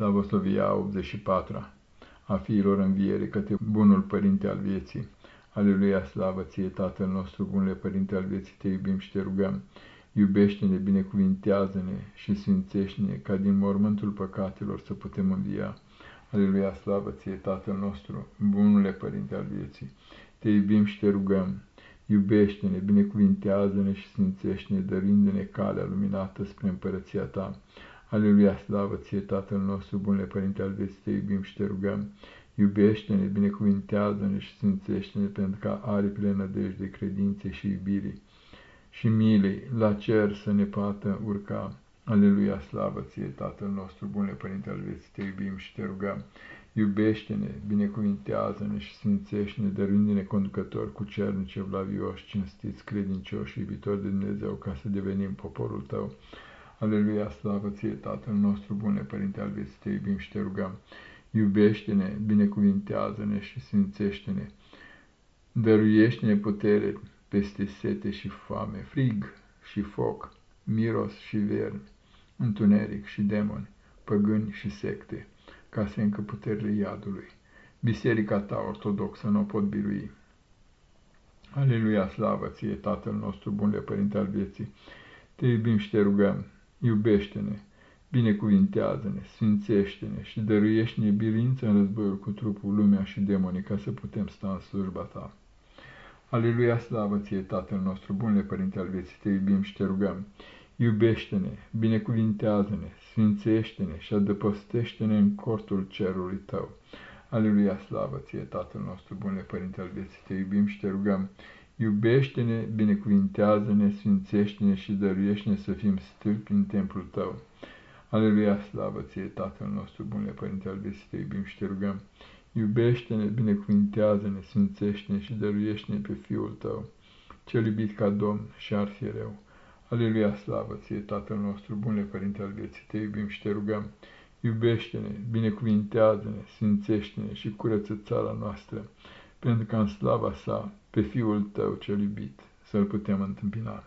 Slavosovia 84 a fiilor înviere către bunul Părinte al vieții. Aleluia, slavă ție, Tatăl nostru, bunule Părinte al vieții, te iubim și te rugăm. Iubește-ne, binecuvintează-ne și sfințește-ne, ca din mormântul păcatelor să putem învia. Aleluia, slavă ție, Tatăl nostru, bunule Părinte al vieții, te iubim și te rugăm. Iubește-ne, binecuvintează-ne și sfințește-ne, dărindu-ne calea luminată spre împărăția ta. Aleluia, slavă ție, Tatăl nostru, bunle Părinte al vieții, te iubim și te rugăm. Iubește-ne, binecuvintează-ne și sfințește-ne pentru ca aripile nădejde, credinței și iubirii și milei la cer să ne poată urca. Aleluia, slavă ție, Tatăl nostru, bunle Părinte al vieții, te iubim și te rugăm. Iubește-ne, binecuvintează-ne și sfințește-ne, dăruindu-ne conducători cu cernici, evlavioși, cinstiți, credincioși și iubitori de Dumnezeu, ca să devenim poporul tău. Aleluia, slavă ție, Tatăl nostru, bune Părinte al vieții, te iubim și te rugăm. Iubește-ne, binecuvintează-ne și sfințește-ne. Dăruiește-ne putere peste sete și foame, frig și foc, miros și vermi, întuneric și demoni, păgâni și secte, ca să încă puterile iadului. Biserica ta ortodoxă nu o pot birui. Aleluia, slavă ție, Tatăl nostru, bunle Părinte al vieții, te iubim și te rugăm iubește-ne, binecuvintează-ne, sfințește-ne și dăruiește-ne bilință în războiul cu trupul, lumea și demonii, ca să putem sta în slujba ta. Aleluia, slavă ție, Tatăl nostru, bunle Părinte al vieții, te iubim și te rugăm. Iubește-ne, binecuvintează-ne, sfințește-ne și adăpostește-ne în cortul cerului tău. Aleluia, slavă ție, Tatăl nostru, bunle Părinte al vieții, te iubim și te rugăm. Iubește-ne, binecuvintează-ne, sfințește-ne și dăruiește-ne să fim stâlpi în templul tău. Aleluia, slavă ție, Tatăl nostru, bunle Părinte al vieții, te iubim și te rugăm. Iubește-ne, binecuvintează-ne, sfințește-ne și dăruiește-ne pe Fiul tău, cel iubit ca Domn și arhiereu. Aleluia, slavă ție, Tatăl nostru, bunle Părinte al vieții, te iubim și te rugăm. Iubește-ne, binecuvintează-ne, sfințește-ne și curăță țara noastră, pentru că în slava sa pe Fiul tău cel iubit să-L putem întâmpina.